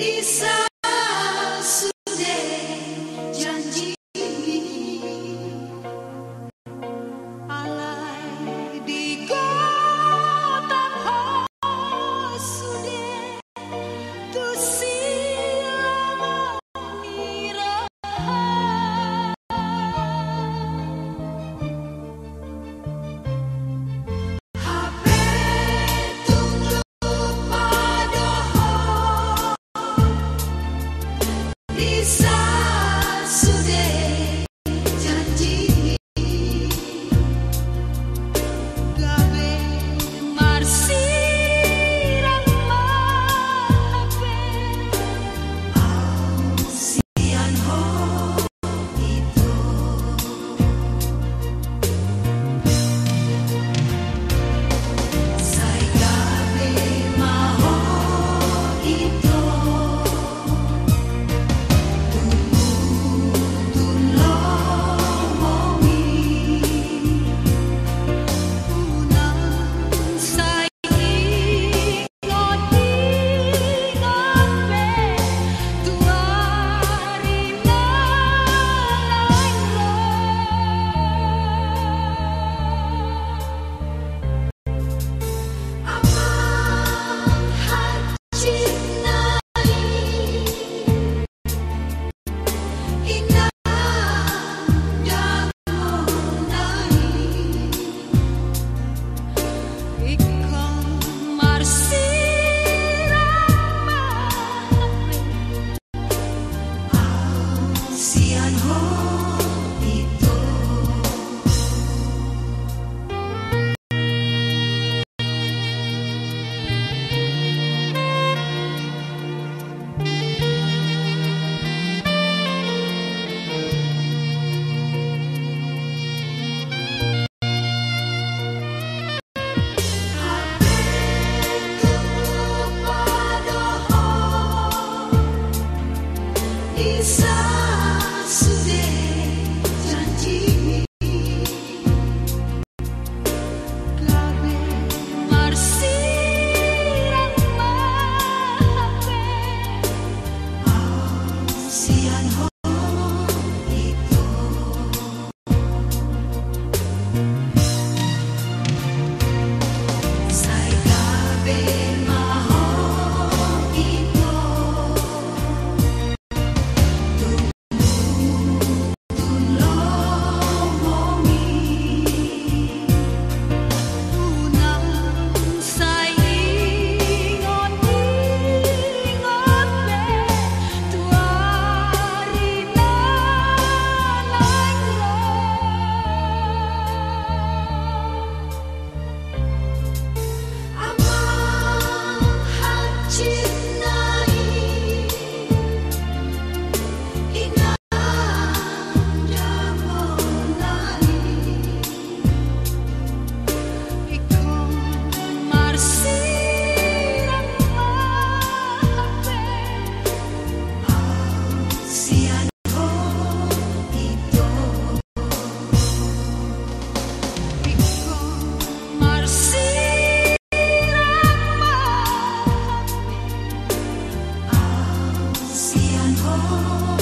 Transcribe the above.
Isa inside Oh.